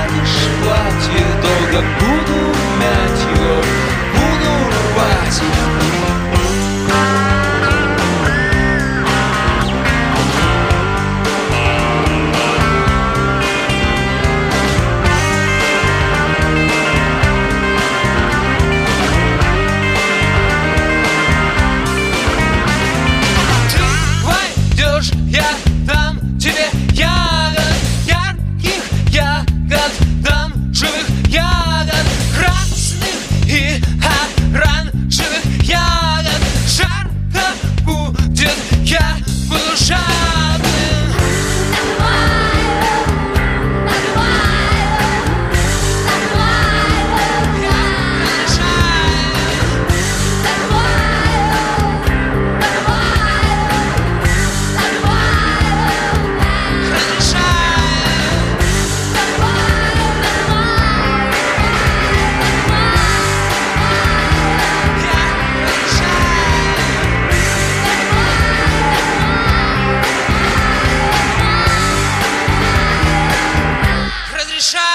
тянешь платье, долго буду мять его, буду рвать. Krishna.